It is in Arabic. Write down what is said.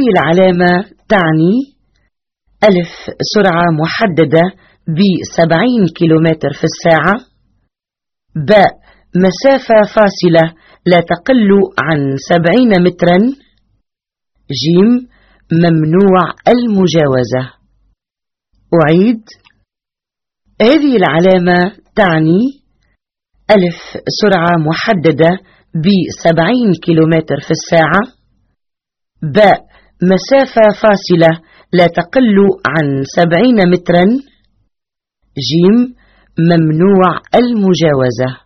هذه العلامة تعني ألف سرعة محددة بسبعين كيلومتر في الساعة. باء مسافة فاصلة لا تقل عن سبعين مترا. جيم ممنوع المجاوزة. أعيد. هذه العلامة تعني ألف سرعة محددة بسبعين كيلومتر في الساعة. باء مسافة فاصلة لا تقل عن سبعين مترا. جيم ممنوع المجاوزة.